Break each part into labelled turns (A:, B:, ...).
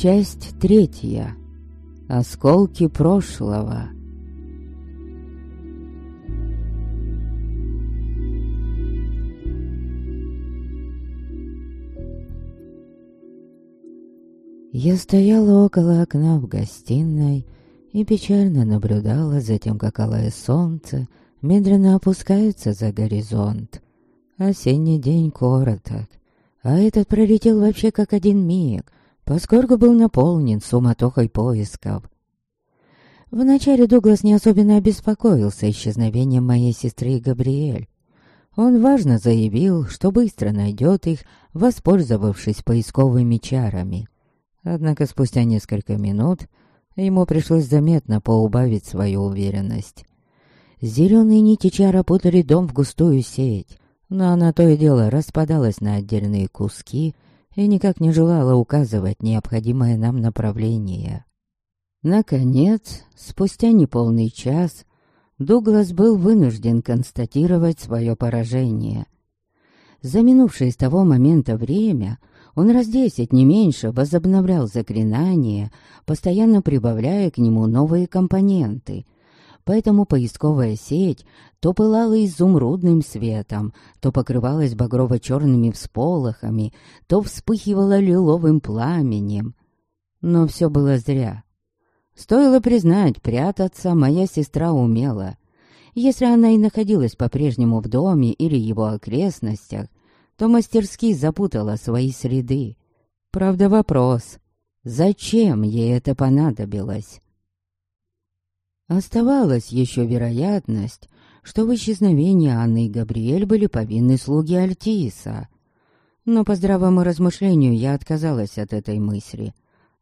A: Часть третья. Осколки прошлого. Я стояла около окна в гостиной и печально наблюдала за тем, как алое солнце медленно опускается за горизонт. Осенний день короток, а этот пролетел вообще как один миг, поскольку был наполнен суматохой поисков. Вначале Дуглас не особенно обеспокоился исчезновением моей сестры Габриэль. Он важно заявил, что быстро найдет их, воспользовавшись поисковыми чарами — Однако спустя несколько минут ему пришлось заметно поубавить свою уверенность. Зеленые нити чара путали дом в густую сеть, но она то и дело распадалась на отдельные куски и никак не желала указывать необходимое нам направление. Наконец, спустя неполный час, Дуглас был вынужден констатировать свое поражение. За минувшее с того момента время он раз десять, не меньше, возобновлял заклинание, постоянно прибавляя к нему новые компоненты. Поэтому поисковая сеть то пылала изумрудным светом, то покрывалась багрово-черными всполохами, то вспыхивала лиловым пламенем. Но все было зря. Стоило признать, прятаться моя сестра умела. Если она и находилась по-прежнему в доме или его окрестностях, то мастерски запутала свои среды. Правда, вопрос, зачем ей это понадобилось? Оставалась еще вероятность, что в исчезновении Анны и Габриэль были повинны слуги Альтиса. Но по здравому размышлению я отказалась от этой мысли.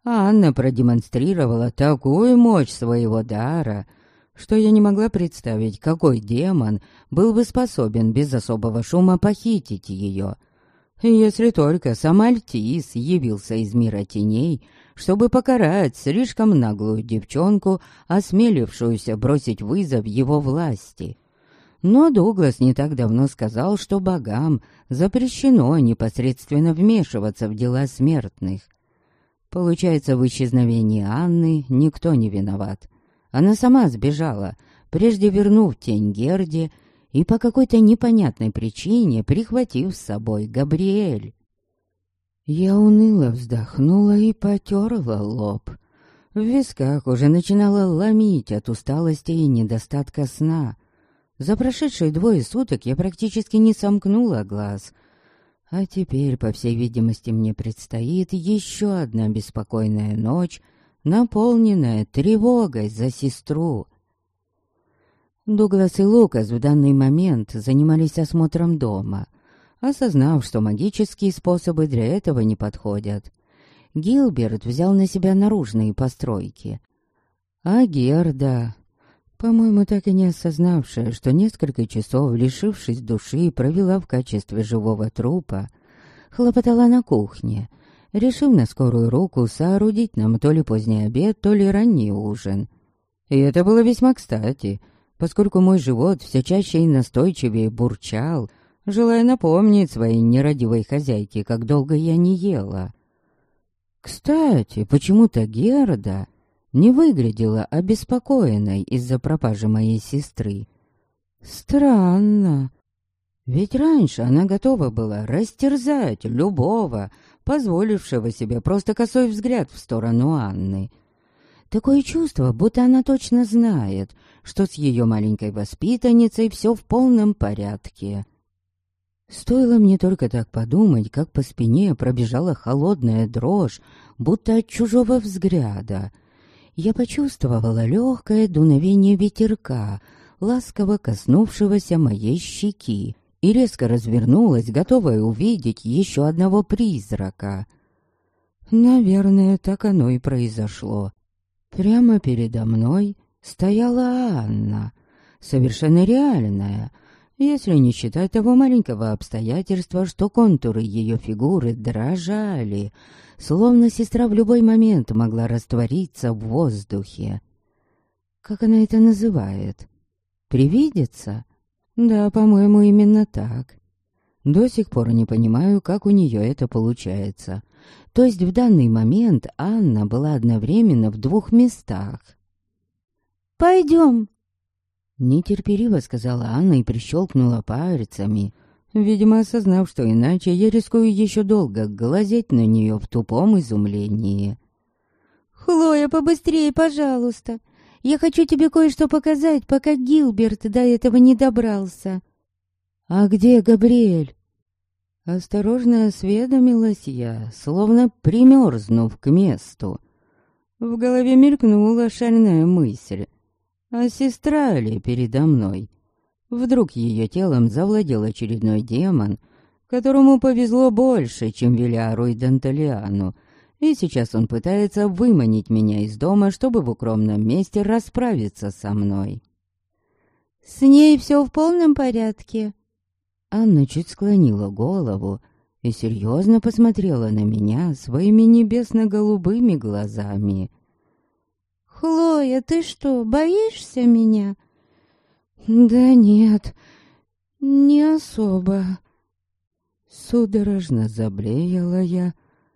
A: Анна продемонстрировала такую мощь своего дара, что я не могла представить, какой демон был бы способен без особого шума похитить ее. Если только сам Альтис явился из мира теней, чтобы покарать слишком наглую девчонку, осмелившуюся бросить вызов его власти. Но Дуглас не так давно сказал, что богам запрещено непосредственно вмешиваться в дела смертных. Получается, в исчезновении Анны никто не виноват. Она сама сбежала, прежде вернув тень Герде и по какой-то непонятной причине прихватив с собой Габриэль. Я уныло вздохнула и потерла лоб. В висках уже начинала ломить от усталости и недостатка сна. За прошедшие двое суток я практически не сомкнула глаз. А теперь, по всей видимости, мне предстоит еще одна беспокойная ночь — наполненная тревогой за сестру. Дуглас и Лукас в данный момент занимались осмотром дома, осознав, что магические способы для этого не подходят. Гилберт взял на себя наружные постройки. А Герда, по-моему, так и не осознавшая, что несколько часов, лишившись души, провела в качестве живого трупа, хлопотала на кухне — решив на скорую руку соорудить нам то ли поздний обед, то ли ранний ужин. И это было весьма кстати, поскольку мой живот все чаще и настойчивее бурчал, желая напомнить своей нерадивой хозяйке, как долго я не ела. Кстати, почему-то Герда не выглядела обеспокоенной из-за пропажи моей сестры. Странно. Ведь раньше она готова была растерзать любого, позволившего себе просто косой взгляд в сторону Анны. Такое чувство, будто она точно знает, что с ее маленькой воспитанницей все в полном порядке. Стоило мне только так подумать, как по спине пробежала холодная дрожь, будто от чужого взгляда. Я почувствовала легкое дуновение ветерка, ласково коснувшегося моей щеки, и резко развернулась, готовая увидеть еще одного призрака. Наверное, так оно и произошло. Прямо передо мной стояла Анна, совершенно реальная, если не считать того маленького обстоятельства, что контуры ее фигуры дрожали, словно сестра в любой момент могла раствориться в воздухе. Как она это называет? Привидится? Да, по-моему, именно так. До сих пор не понимаю, как у нее это получается. То есть в данный момент Анна была одновременно в двух местах.
B: «Пойдем!»
A: Нетерпеливо сказала Анна и прищелкнула пальцами, видимо, осознав, что иначе я рискую еще долго глазеть на нее в тупом изумлении.
B: «Хлоя, побыстрее, пожалуйста! Я хочу тебе кое-что показать, пока Гилберт до этого не добрался!»
A: «А где Габриэль?» Осторожно осведомилась я, словно примерзнув к месту. В голове мелькнула шальная мысль. А сестра ли передо мной? Вдруг ее телом завладел очередной демон, которому повезло больше, чем Велиару и Данталиану, и сейчас он пытается выманить меня из дома, чтобы в укромном месте расправиться со мной.
B: «С ней все в полном порядке?»
A: Анна чуть склонила голову и серьезно посмотрела на меня своими небесно-голубыми глазами.
B: «Хлоя, ты что, боишься меня?»
A: «Да нет, не особо». Судорожно заблеяла я,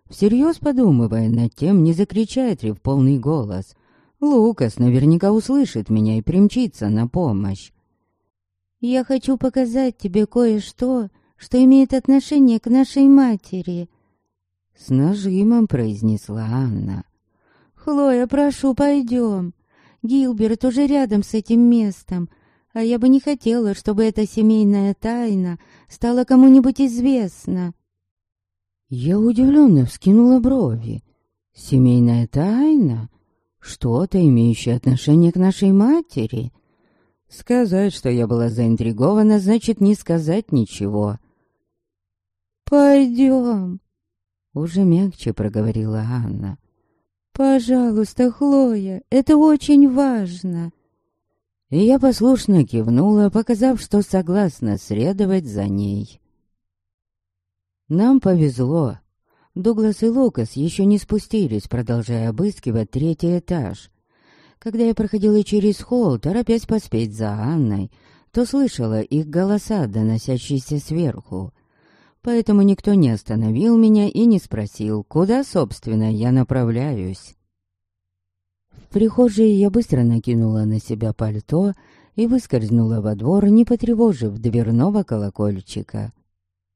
A: всерьез подумывая над тем, не закричать ли в полный голос. Лукас наверняка услышит меня и примчится на помощь.
B: Я хочу показать тебе кое-что, что имеет отношение к нашей матери», —
A: с нажимом произнесла Анна.
B: «Хлоя, прошу, пойдем. Гилберт уже рядом с этим местом, а я бы не хотела, чтобы эта семейная тайна стала кому-нибудь известна».
A: Я удивленно вскинула брови. «Семейная тайна? Что-то, имеющее отношение к нашей матери?» Сказать, что я была заинтригована, значит не сказать ничего.
B: «Пойдем», —
A: уже мягче проговорила Анна.
B: «Пожалуйста, Хлоя, это очень важно».
A: И я послушно кивнула, показав, что согласна следовать за ней. Нам повезло. Дуглас и Лукас еще не спустились, продолжая обыскивать третий этаж. Когда я проходила через холл, торопясь поспеть за Анной, то слышала их голоса, доносящиеся сверху. Поэтому никто не остановил меня и не спросил, куда, собственно, я направляюсь. В прихожей я быстро накинула на себя пальто и выскользнула во двор, не потревожив дверного колокольчика.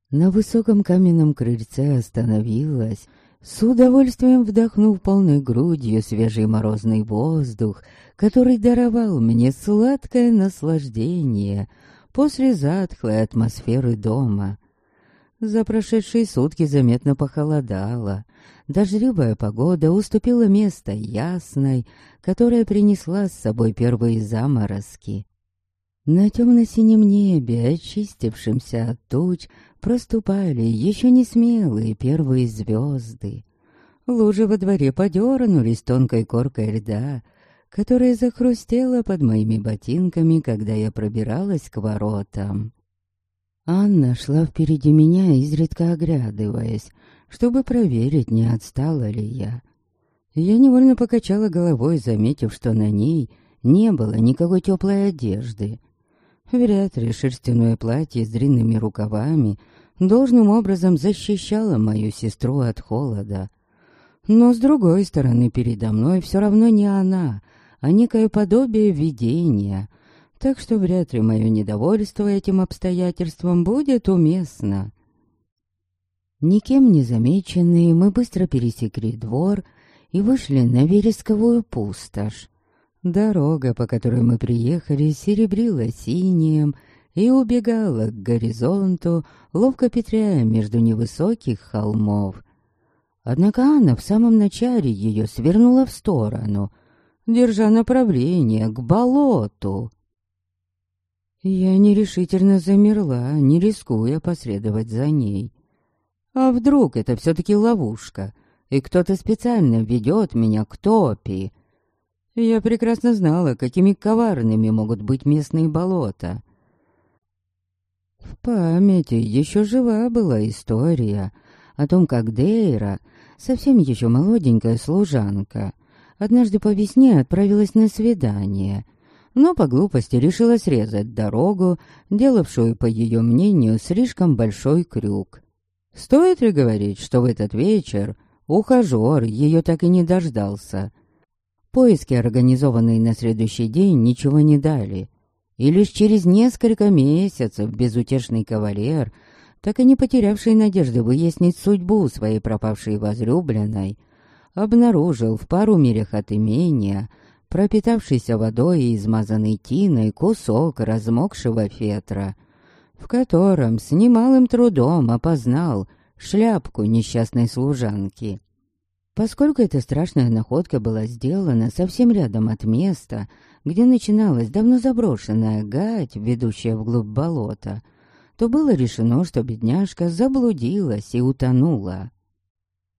A: На высоком каменном крыльце остановилась, с удовольствием вдохнув полной грудью свежий морозный воздух, который даровал мне сладкое наслаждение после затхлой атмосферы дома. За прошедшие сутки заметно похолодало. Дождливая погода уступила место ясной, которая принесла с собой первые заморозки. На темно-синем небе, очистившемся от туч, проступали еще не смелые первые звезды. Лужи во дворе подернулись тонкой коркой льда, которая захрустела под моими ботинками, когда я пробиралась к воротам. Анна шла впереди меня, изредка оглядываясь, чтобы проверить, не отстала ли я. Я невольно покачала головой, заметив, что на ней не было никакой теплой одежды. Вряд ли шерстяное платье с длинными рукавами должным образом защищало мою сестру от холода. Но, с другой стороны, передо мной все равно не она, а некое подобие видения, так что вряд ли мое недовольство этим обстоятельством будет уместно. Никем не замеченные, мы быстро пересекли двор и вышли на вересковую пустошь. Дорога, по которой мы приехали, серебрила синим и убегала к горизонту, ловко петряя между невысоких холмов. Однако Анна в самом начале ее свернула в сторону, держа направление к болоту. Я нерешительно замерла, не рискуя последовать за ней. А вдруг это все-таки ловушка, и кто-то специально ведет меня к топи? Я прекрасно знала, какими коварными могут быть местные болота. В памяти еще жива была история о том, как Дейра, совсем еще молоденькая служанка, однажды по весне отправилась на свидание, но по глупости решила срезать дорогу, делавшую, по ее мнению, слишком большой крюк. Стоит ли говорить, что в этот вечер ухажер ее так и не дождался. Поиски, организованные на следующий день, ничего не дали. И лишь через несколько месяцев безутешный кавалер, так и не потерявший надежды выяснить судьбу своей пропавшей возлюбленной, обнаружил в пару милях от имения пропитавшийся водой и измазанный тиной кусок размокшего фетра, в котором с немалым трудом опознал шляпку несчастной служанки. Поскольку эта страшная находка была сделана совсем рядом от места, где начиналась давно заброшенная гать, ведущая вглубь болота, то было решено, что бедняжка заблудилась и утонула.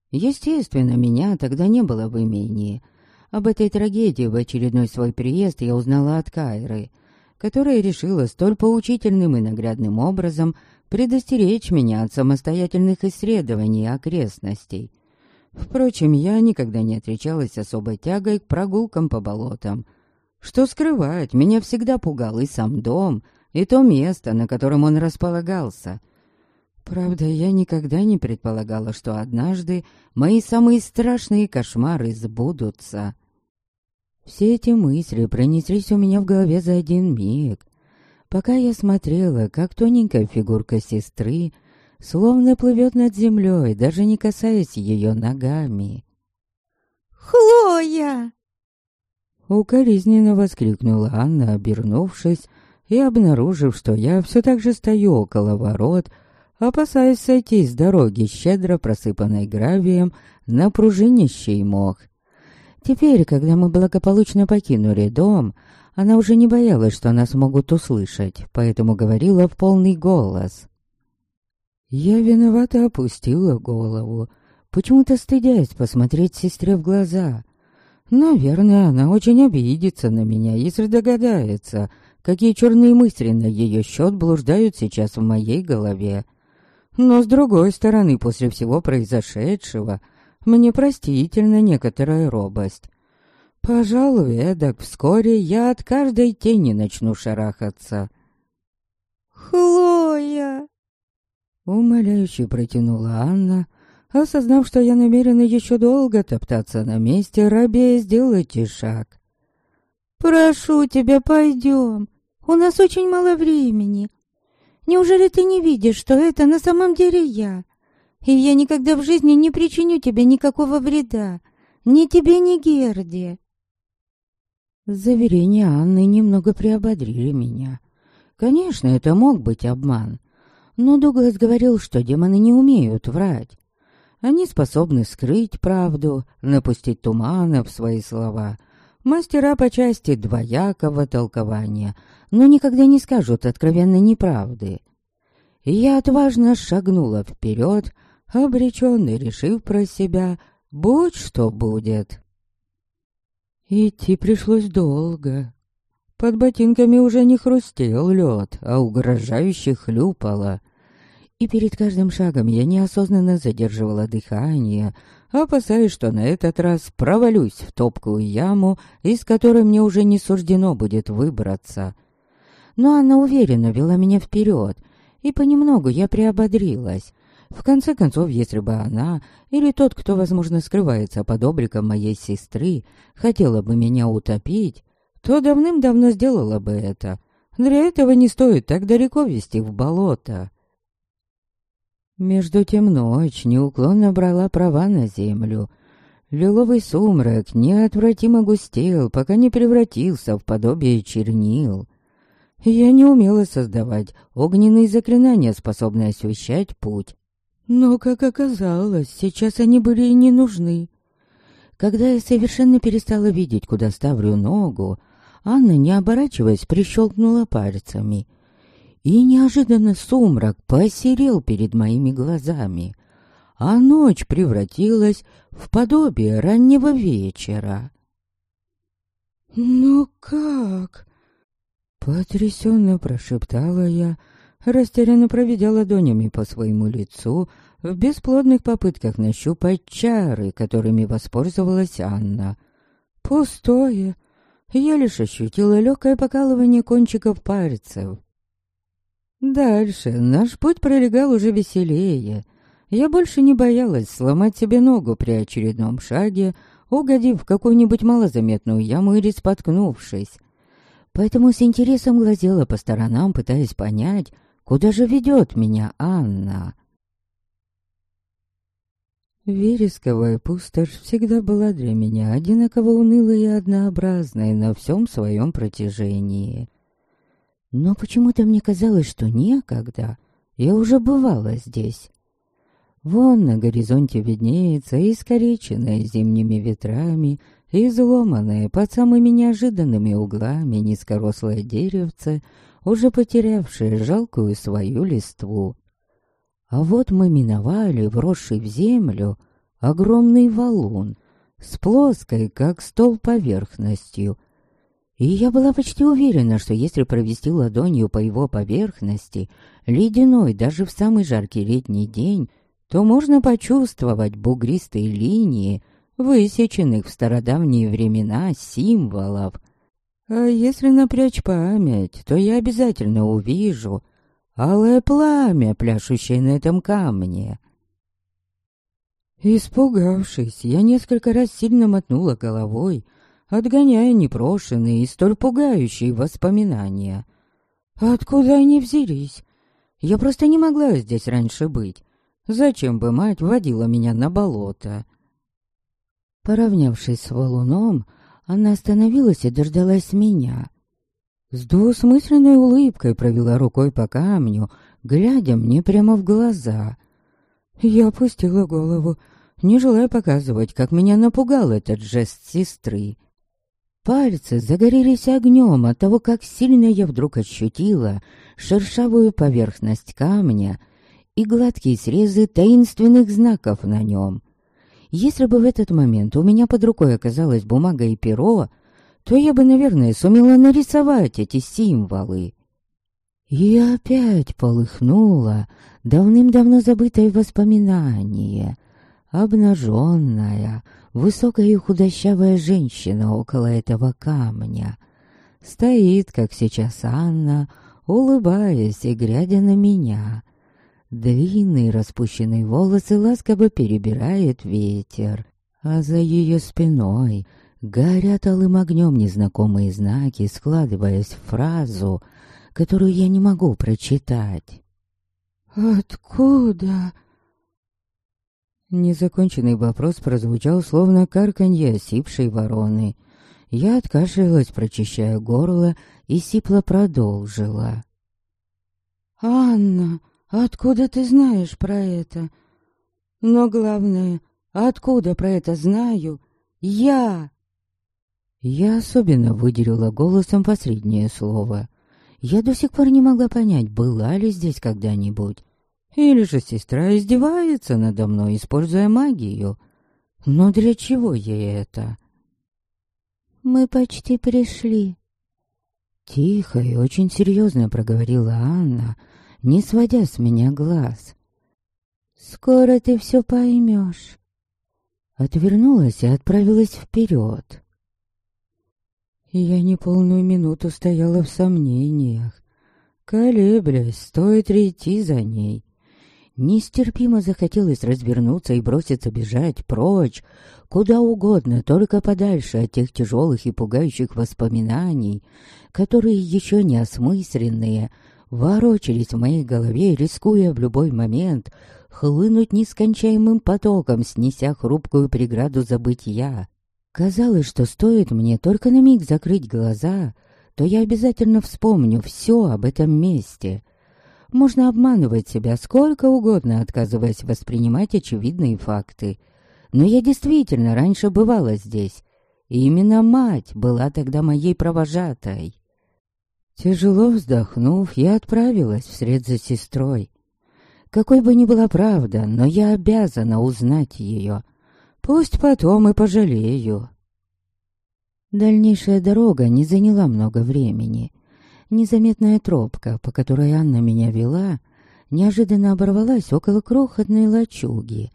A: Естественно, меня тогда не было в имении. Об этой трагедии в очередной свой приезд я узнала от Кайры, которая решила столь поучительным и наглядным образом предостеречь меня от самостоятельных исследований окрестностей. Впрочем, я никогда не отличалась особой тягой к прогулкам по болотам. Что скрывать, меня всегда пугал и сам дом, и то место, на котором он располагался. Правда, я никогда не предполагала, что однажды мои самые страшные кошмары сбудутся. Все эти мысли пронеслись у меня в голове за один миг, пока я смотрела, как тоненькая фигурка сестры словно плывет над землей, даже не касаясь ее ногами.
B: «Хлоя!»
A: Укоризненно воскликнула Анна, обернувшись и обнаружив, что я все так же стою около ворот, опасаясь сойти с дороги, щедро просыпанной гравием, на пружинищий мох. Теперь, когда мы благополучно покинули дом, она уже не боялась, что нас могут услышать, поэтому говорила в полный голос. Я виновато опустила голову, почему-то стыдясь посмотреть сестре в глаза. Наверное, она очень обидится на меня, если догадается, какие черные мысли на ее счет блуждают сейчас в моей голове. Но, с другой стороны, после всего произошедшего, мне простительна некоторая робость. Пожалуй, эдак вскоре я от каждой тени начну шарахаться.
B: «Хлоя!»
A: Умоляюще протянула Анна, осознав, что я намерена еще долго топтаться на месте, рабея сделайте шаг.
B: «Прошу тебя, пойдем. У нас очень мало времени. Неужели ты не видишь, что это на самом деле я? И я никогда в жизни не причиню тебе никакого вреда. Ни тебе, ни Герде».
A: Заверения Анны немного приободрили меня. Конечно, это мог быть обман. Но Дуглас говорил, что демоны не умеют врать. Они способны скрыть правду, напустить тумана в свои слова. Мастера по части двоякого толкования, но никогда не скажут откровенно неправды. Я отважно шагнула вперед, обреченно решив про себя, будь что будет. Идти пришлось долго. Под ботинками уже не хрустел лед, а угрожающе хлюпало. И перед каждым шагом я неосознанно задерживала дыхание, опасаясь, что на этот раз провалюсь в топкую яму, из которой мне уже не суждено будет выбраться. Но она уверенно вела меня вперед, и понемногу я приободрилась. В конце концов, если бы она, или тот, кто, возможно, скрывается под обликом моей сестры, хотела бы меня утопить, то давным-давно сделала бы это. Для этого не стоит так далеко вести в болото. Между тем ночь неуклонно брала права на землю. Лиловый сумрак неотвратимо густел, пока не превратился в подобие чернил. Я не умела создавать огненные заклинания, способные освещать путь. Но, как оказалось, сейчас они были и не нужны. Когда я совершенно перестала видеть, куда ставлю ногу, Анна, не оборачиваясь, прищелкнула пальцами. И неожиданно сумрак посерел перед моими глазами, а ночь превратилась в подобие раннего вечера. «Ну как?» Потрясенно прошептала я, растерянно проведя ладонями по своему лицу в бесплодных попытках нащупать чары, которыми воспользовалась Анна. Пустое. Я лишь ощутила легкое покалывание кончиков пальцев. Дальше наш путь пролегал уже веселее. я больше не боялась сломать себе ногу при очередном шаге, угодив в какую-нибудь малозаметную яму или споткнувшись. Поэтому с интересом глазела по сторонам, пытаясь понять, куда же ведет меня Анна. Вересковая пустошь всегда была для меня одинаково унылой и однообразной на всем своем протяжении. Но почему-то мне казалось, что некогда я уже бывала здесь. Вон на горизонте виднеется искореченное зимними ветрами, изломанное под самыми неожиданными углами низкорослое деревце, уже потерявшее жалкую свою листву. А вот мы миновали, вросший в землю, огромный валун с плоской, как стол, поверхностью. И я была почти уверена, что если провести ладонью по его поверхности, ледяной даже в самый жаркий летний день, то можно почувствовать бугристые линии, высеченных в стародавние времена символов. А если напрячь память, то я обязательно увижу — алое пламя, пляшущее на этом камне. Испугавшись, я несколько раз сильно мотнула головой, отгоняя непрошенные и столь пугающие воспоминания. Откуда они взялись? Я просто не могла здесь раньше быть. Зачем бы мать водила меня на болото? Поравнявшись с валуном, она остановилась и дождалась меня. С двусмысленной улыбкой провела рукой по камню, глядя мне прямо в глаза. Я опустила голову, не желая показывать, как меня напугал этот жест сестры. Пальцы загорелись огнем от того, как сильно я вдруг ощутила шершавую поверхность камня и гладкие срезы таинственных знаков на нем. Если бы в этот момент у меня под рукой оказалась бумага и перо, то я бы, наверное, сумела нарисовать эти символы. И опять полыхнуло давным-давно забытое воспоминание. Обнаженная, высокая и худощавая женщина около этого камня. Стоит, как сейчас Анна, улыбаясь и глядя на меня. Длинные распущенные волосы ласково перебирает ветер, а за ее спиной Горят алым огнем незнакомые знаки, складываясь в фразу, которую я не могу прочитать.
B: «Откуда?»
A: Незаконченный вопрос прозвучал, словно карканье осипшей вороны. Я откашлялась, прочищая горло, и сипло продолжила.
B: «Анна, откуда ты знаешь про это? Но главное, откуда про это знаю я?»
A: Я особенно выделила голосом последнее слово. Я до сих пор не могла понять, была ли здесь когда-нибудь. Или же сестра издевается надо мной, используя магию. Но для чего ей это?
B: «Мы почти пришли», —
A: тихо и очень серьезно проговорила Анна, не сводя с меня глаз.
B: «Скоро ты все поймешь».
A: Отвернулась и отправилась вперед я неполную минуту стояла в сомнениях, колеблясь, стоит ли идти за ней. Нестерпимо захотелось развернуться и броситься бежать прочь, куда угодно, только подальше от тех тяжелых и пугающих воспоминаний, которые еще не осмысленные, ворочались в моей голове, рискуя в любой момент хлынуть нескончаемым потоком, снеся хрупкую преграду забытия. Казалось, что стоит мне только на миг закрыть глаза, то я обязательно вспомню все об этом месте. Можно обманывать себя сколько угодно, отказываясь воспринимать очевидные факты. Но я действительно раньше бывала здесь. И именно мать была тогда моей провожатой. Тяжело вздохнув, я отправилась вслед за сестрой. Какой бы ни была правда, но я обязана узнать ее — Пусть потом и пожалею. Дальнейшая дорога не заняла много времени. Незаметная тропка, по которой Анна меня вела, неожиданно оборвалась около крохотной лачуги,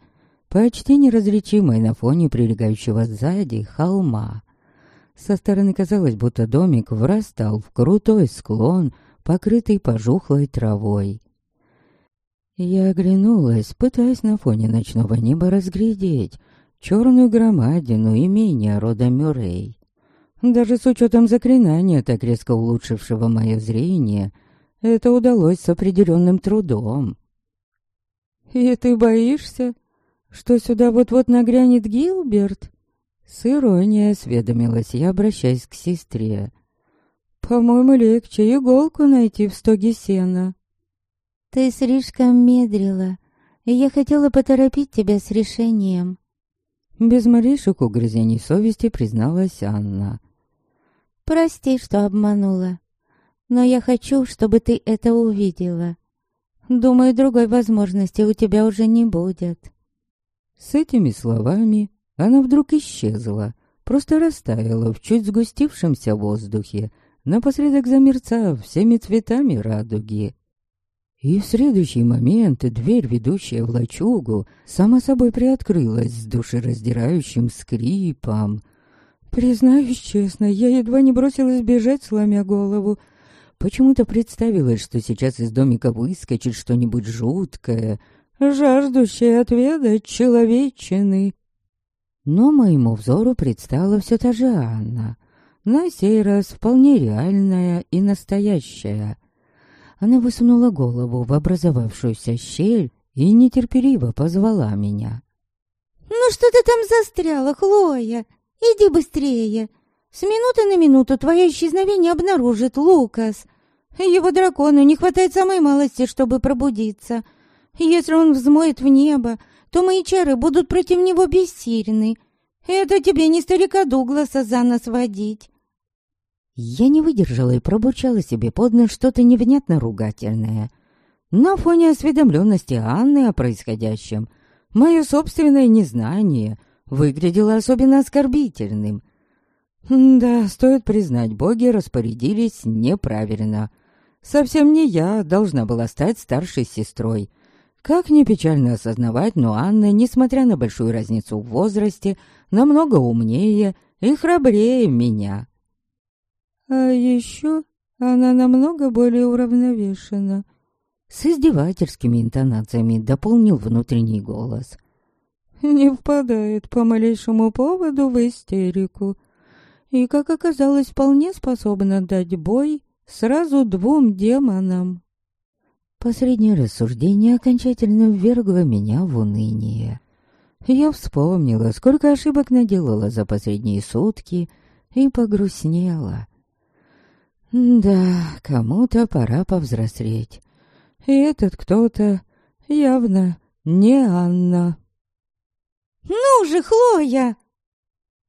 A: почти неразличимой на фоне прилегающего сзади холма. Со стороны казалось, будто домик врастал в крутой склон, покрытый пожухлой травой. Я оглянулась, пытаясь на фоне ночного неба разглядеть черную громадину имения рода Мюррей. Даже с учетом заклинания, так резко улучшившего мое зрение, это удалось с определенным трудом. «И ты боишься, что сюда вот-вот нагрянет Гилберт?» С иронией осведомилась я, обращаясь к сестре. «По-моему, легче иголку найти в стоге сена».
B: «Ты слишком медлила, и я хотела поторопить тебя с решением».
A: Без малейших угрызений совести призналась Анна.
B: «Прости, что обманула, но я хочу, чтобы ты это увидела. Думаю, другой возможности у тебя уже не будет».
A: С этими словами она вдруг исчезла, просто растаяла в чуть сгустившемся воздухе, напоследок замерцав всеми цветами радуги. И в следующий момент дверь, ведущая в лачугу, сама собой приоткрылась с душераздирающим скрипом. Признаюсь честно, я едва не бросилась бежать, сломя голову. Почему-то представилось, что сейчас из домика выскочит что-нибудь жуткое, жаждущее отведать человечины. Но моему взору предстала все та же Анна. На сей раз вполне реальная и настоящая. Она высунула голову в образовавшуюся щель и нетерпеливо позвала меня.
B: «Ну что ты там застряла, Хлоя? Иди быстрее! С минуты на минуту твое исчезновение обнаружит Лукас. Его дракону не хватает самой малости, чтобы пробудиться. Если он взмоет в небо, то мои чары будут против него бессильны. Это тебе не старика Дугласа за нос водить.
A: Я не выдержала и пробурчала себе под нос что-то невнятно ругательное. На фоне осведомленности Анны о происходящем, мое собственное незнание выглядело особенно оскорбительным. Да, стоит признать, боги распорядились неправильно. Совсем не я должна была стать старшей сестрой — как ни печально осознавать, но Анна, несмотря на большую разницу в возрасте, намного умнее и храбрее меня.
B: А еще она намного более уравновешена.
A: С издевательскими интонациями дополнил внутренний голос.
B: Не впадает по малейшему поводу в истерику. И, как оказалось, вполне способна дать бой сразу двум демонам.
A: Последнее рассуждение окончательно ввергло меня в уныние. Я вспомнила, сколько ошибок наделала за последние сутки, и погрустнела. Да, кому-то пора повзрослеть. И этот кто-то явно не Анна.
B: «Ну же, Хлоя!»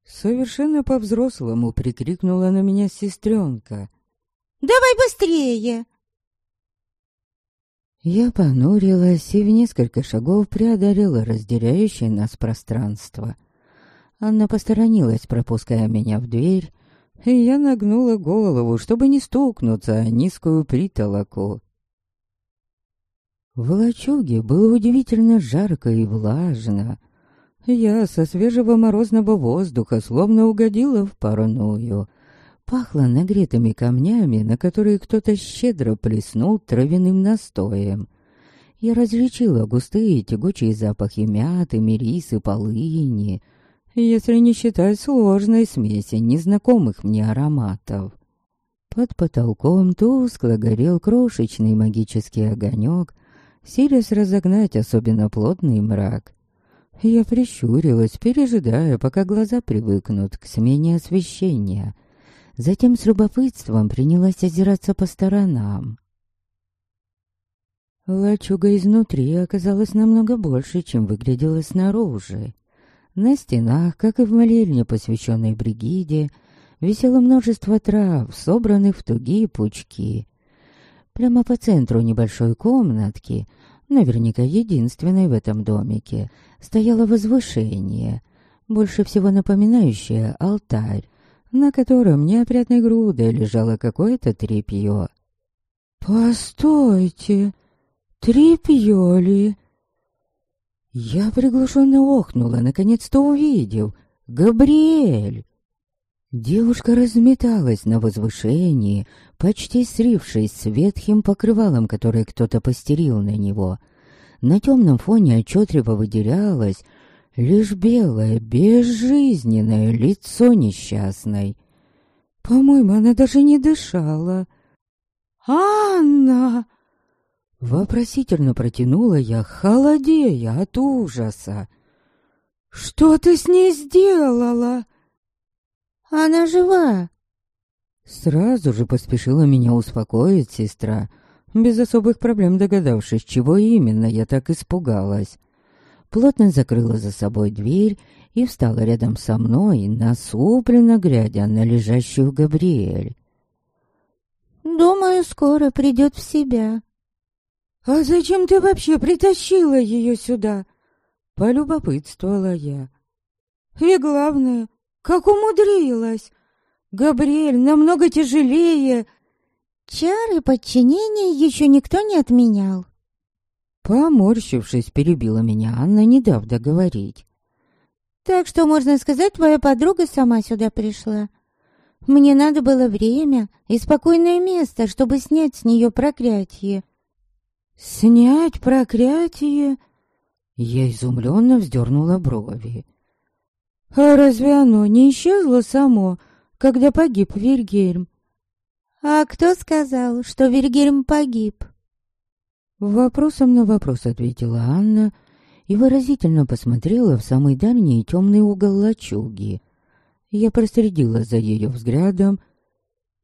A: Совершенно по-взрослому прикрикнула на меня сестренка.
B: «Давай быстрее!»
A: Я понурилась и в несколько шагов преодолела разделяющее нас пространство. Она посторонилась, пропуская меня в дверь, и я нагнула голову, чтобы не стукнуться о низкую притолоку. В лачуге было удивительно жарко и влажно. Я со свежего морозного воздуха словно угодила в парную — Пахло нагретыми камнями, на которые кто-то щедро плеснул травяным настоем. Я различила густые тягучие запахи мяты, мирисы, полыни, если не считать сложной смеси незнакомых мне ароматов. Под потолком тускло горел крошечный магический огонек, силясь разогнать особенно плотный мрак. Я прищурилась, пережидая, пока глаза привыкнут к смене освещения — Затем с любопытством принялась озираться по сторонам. Лачуга изнутри оказалась намного больше, чем выглядела снаружи. На стенах, как и в молельне, посвященной Бригиде, висело множество трав, собранных в тугие пучки. Прямо по центру небольшой комнатки, наверняка единственной в этом домике, стояло возвышение, больше всего напоминающее алтарь, на котором неопрятной грудой лежало какое-то тряпье.
B: «Постойте, тряпье ли?»
A: Я приглушенно охнула, наконец-то увидев. «Габриэль!» Девушка разметалась на возвышении, почти срившись с ветхим покрывалом, которое кто-то постелил на него. На темном фоне отчетливо выделялось лишь белое, безжизненное лицо несчастной.
B: По-моему, она даже не дышала. «Анна!»
A: Вопросительно протянула я, холодея от ужаса.
B: «Что ты с ней сделала?»
C: «Она жива!»
A: Сразу же поспешила меня успокоить сестра, без особых проблем догадавшись, чего именно я так испугалась. Плотно закрыла за собой дверь и встала рядом со мной, насупленно глядя на лежащую Габриэль.
C: «Думаю, скоро придет в себя».
B: «А зачем ты вообще притащила ее сюда?» Полюбопытствовала я. «И главное, как умудрилась? Габриэль намного тяжелее...»
C: «Чары подчинения еще никто не отменял».
A: Поморщившись, перебила меня Анна, не дав договорить.
C: «Так что, можно сказать, твоя подруга сама сюда пришла. Мне надо было время и спокойное место, чтобы снять с нее проклятие».
B: «Снять проклятие?»
A: Я изумленно вздернула брови.
B: «А разве оно не исчезло само, когда погиб Вильгельм?»
C: «А кто сказал, что Вильгельм погиб?»
A: Вопросом на вопрос ответила Анна и выразительно посмотрела в самый дальний темный угол лачуги. Я проследила за ее взглядом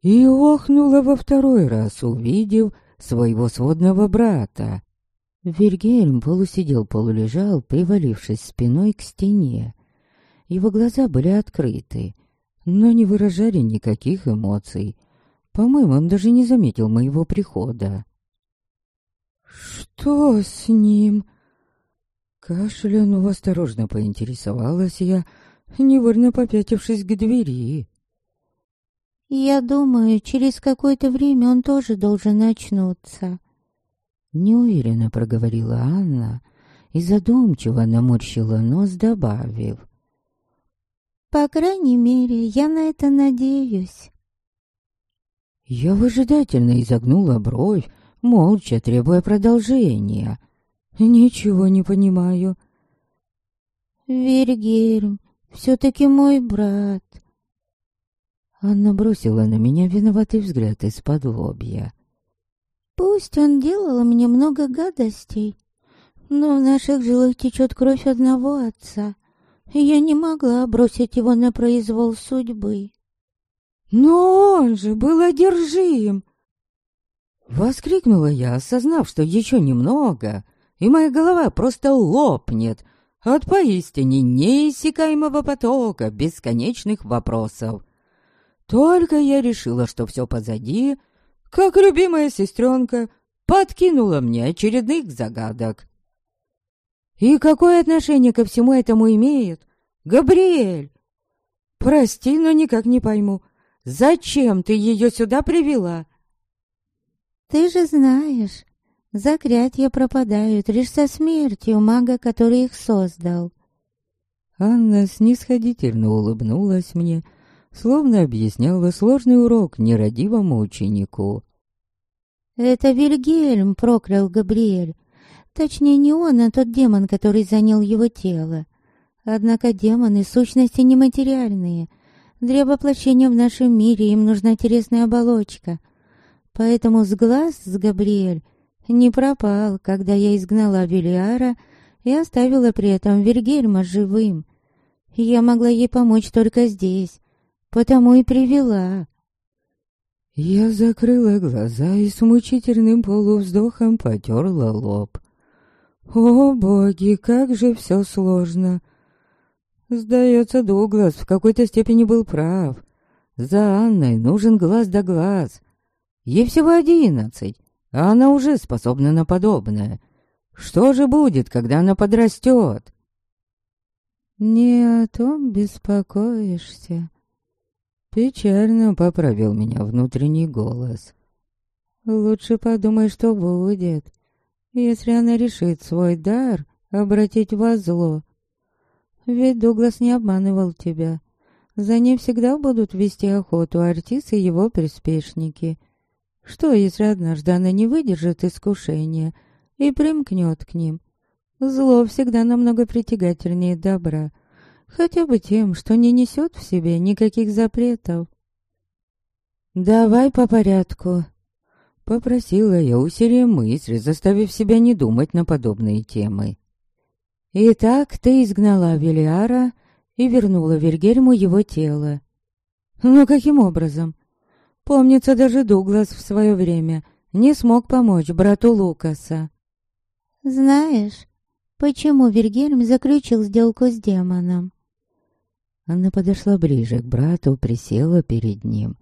A: и охнула во второй раз, увидев своего сводного брата. Вильгельм полусидел, полулежал, привалившись спиной к стене. Его глаза были открыты, но не выражали никаких эмоций. По-моему, он даже не заметил моего прихода.
B: «Что с ним?»
A: Кашлянув осторожно поинтересовалась я, невольно попятившись к двери.
C: «Я думаю, через какое-то время он тоже должен очнуться», —
A: неуверенно проговорила Анна и задумчиво наморщила нос, добавив.
C: «По крайней мере, я на это надеюсь».
A: Я выжидательно изогнула бровь, молча требуя продолжения. Ничего не понимаю.
C: «Вильгельм, все-таки мой брат».
A: Анна бросила на меня виноватый взгляд из-под лобья.
C: «Пусть он делал мне много гадостей, но в наших жилах течет кровь одного отца, я не могла бросить его на произвол судьбы».
B: «Но он же был одержим!»
A: Воскликнула я, осознав, что еще немного, и моя голова просто лопнет от поистине неиссякаемого потока бесконечных вопросов. Только я решила, что все позади, как любимая сестренка подкинула мне очередных загадок. И какое отношение ко всему этому имеет Габриэль? Прости, но никак не пойму, зачем ты ее сюда привела?
C: Ты же знаешь, заклятия пропадают лишь со смертью мага, который их создал.
A: Анна снисходительно улыбнулась мне, словно объясняла сложный урок нерадивому ученику.
C: Это Вильгельм проклял Габриэль. Точнее, не он, а тот демон, который занял его тело. Однако демоны — сущности нематериальные. Для воплощения в нашем мире им нужна телесная оболочка. Поэтому с глаз с Габриэль не пропал, когда я изгнала Велиара и оставила при этом Вильгельма живым. Я могла ей помочь только здесь, потому и привела.
A: Я закрыла глаза и с мучительным полувздохом потерла лоб. О, боги, как же все сложно! Сдается, Дуглас в какой-то степени был прав. За Анной нужен глаз да глаз. Ей всего одиннадцать, а она уже способна на подобное. Что же будет, когда она подрастет?
B: Не о том беспокоишься. Печально поправил меня внутренний голос. Лучше подумай, что будет, если она решит свой дар обратить во зло. Ведь Дуглас не обманывал тебя. За ним всегда будут вести охоту Артис и его приспешники — что, если однажды она не выдержит искушения и примкнет к ним,
A: Зло всегда намного притягательнее добра, хотя бы тем, что не несет в себе никаких запретов. «Давай по порядку», — попросила я усилием мысли, заставив себя не думать на подобные темы. «Итак, ты изгнала Велиара и вернула Вильгельму его тело. Но каким образом? Помнится, даже Дуглас в свое время не смог помочь брату Лукаса.
C: Знаешь, почему Вильгельм заключил сделку с демоном?
A: Она подошла ближе к брату, присела перед ним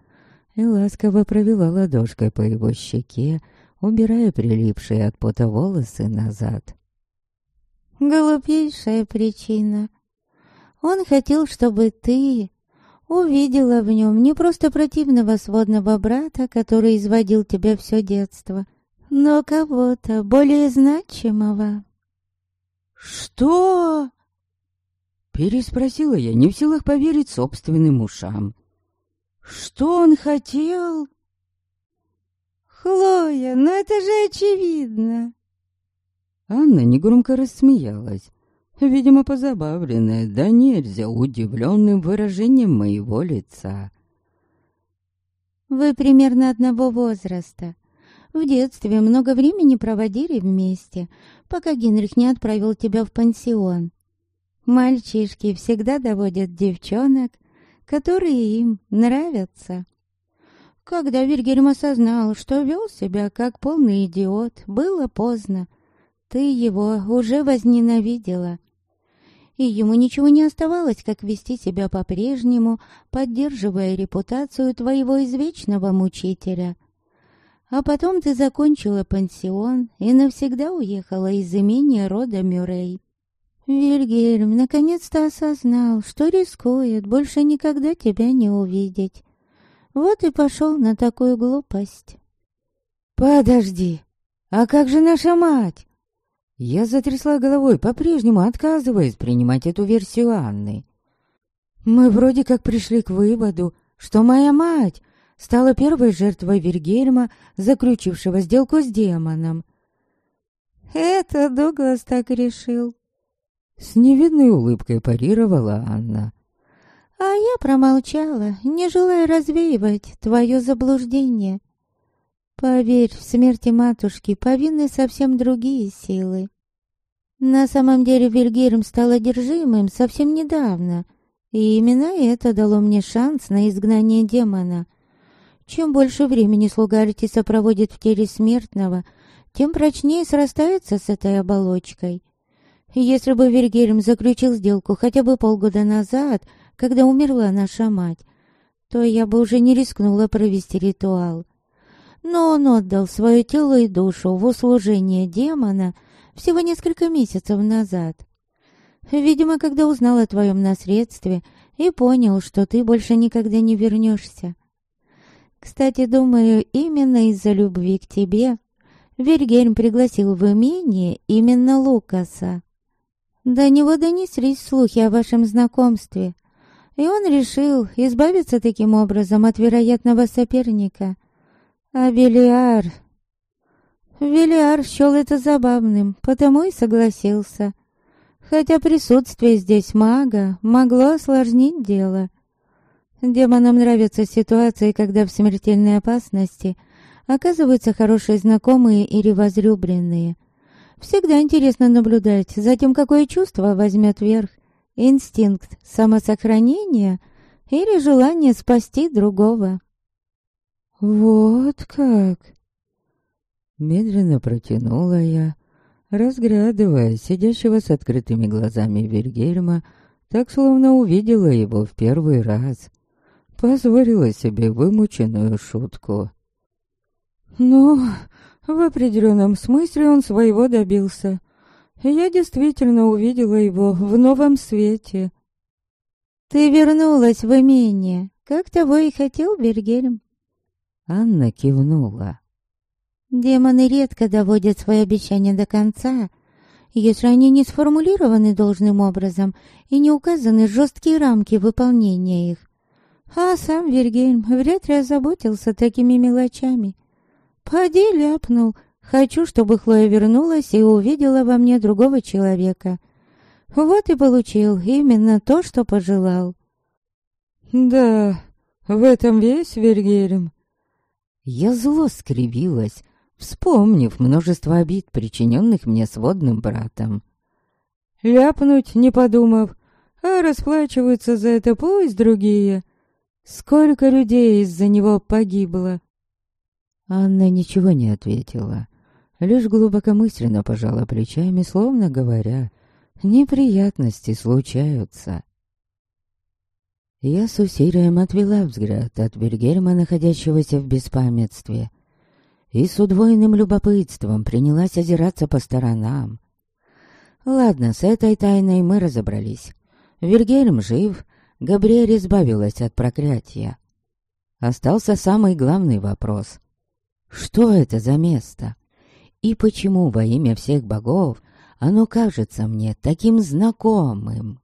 A: и ласково провела ладошкой по его щеке, убирая прилипшие от пота волосы назад.
C: Глупейшая причина. Он хотел, чтобы ты увидела в нем не просто противного сводного брата, который изводил тебя все детство, но кого-то более значимого.
A: «Что?» Переспросила я, не в силах поверить собственным ушам. «Что он хотел?»
B: «Хлоя, ну это же очевидно!»
A: Анна негромко рассмеялась, видимо, позабавленная, да нельзя удивленным выражением моего лица.
C: «Вы примерно одного возраста. В детстве много времени проводили вместе, пока Генрих не отправил тебя в пансион. Мальчишки всегда доводят девчонок, которые им нравятся». Когда Вильгельм осознал, что вел себя как полный идиот, было поздно. Ты его уже возненавидела и ему ничего не оставалось, как вести себя по-прежнему, поддерживая репутацию твоего извечного мучителя. А потом ты закончила пансион и навсегда уехала из имения рода Мюррей. Вильгельм наконец-то осознал, что рискует больше никогда тебя не увидеть. Вот и пошел на такую глупость.
A: «Подожди, а как же наша мать?» Я затрясла головой, по-прежнему отказываясь принимать эту версию Анны. Мы вроде как пришли к выводу, что моя мать стала первой жертвой Вильгельма, заключившего сделку с демоном.
B: «Это Дуглас так решил», —
A: с невидной улыбкой парировала Анна.
C: «А я промолчала, не желая развеивать твое заблуждение. Поверь, в смерти матушки повинны совсем другие силы. На самом деле Вильгельм стал одержимым совсем недавно, и именно это дало мне шанс на изгнание демона. Чем больше времени слуга Артиса проводит в теле смертного, тем прочнее срастается с этой оболочкой. Если бы Вильгельм заключил сделку хотя бы полгода назад, когда умерла наша мать, то я бы уже не рискнула провести ритуал но он отдал свое тело и душу в услужение демона всего несколько месяцев назад. Видимо, когда узнал о твоем наследстве и понял, что ты больше никогда не вернешься. Кстати, думаю, именно из-за любви к тебе Вильгельм пригласил в имение именно Лукаса. До него донеслись слухи о вашем знакомстве, и он решил избавиться таким образом от вероятного соперника — а Велиар... Велиар счел это забавным, потому и согласился. Хотя присутствие здесь мага могло осложнить дело. Демонам нравятся ситуации, когда в смертельной опасности оказываются хорошие знакомые или возлюбленные. Всегда интересно наблюдать за тем, какое чувство возьмет верх. Инстинкт самосохранения или желание спасти другого.
A: «Вот как!» Медленно протянула я, разглядывая сидящего с открытыми глазами Вильгельма, так словно увидела его в первый раз. Позволила себе вымученную шутку. «Ну, в определенном смысле он своего добился. Я действительно увидела его в новом свете».
C: «Ты вернулась в имение, как того и хотел Вильгельм?»
A: Анна кивнула.
C: Демоны редко доводят свои обещания до конца, если они не сформулированы должным образом и не указаны жесткие рамки выполнения их. А сам Вильгельм вряд ли озаботился такими мелочами. Поди ляпнул, Хочу, чтобы Хлоя вернулась и увидела во мне другого человека. Вот и получил именно то, что пожелал.
B: Да, в этом весь Вергерем.
A: Я зло скривилась, вспомнив множество обид, причиненных мне сводным братом.
B: Ляпнуть, не подумав, а расплачиваются за это пусть другие. Сколько людей из-за него погибло.
A: Анна ничего не ответила, лишь глубокомысленно пожала плечами, словно говоря, неприятности случаются. Я с усилием отвела взгляд от Бергельма, находящегося в беспамятстве, и с удвоенным любопытством принялась озираться по сторонам. Ладно, с этой тайной мы разобрались. Вильгельм жив, Габриэль избавилась от проклятия. Остался самый главный вопрос. Что это за место? И почему во имя всех богов оно кажется мне таким знакомым?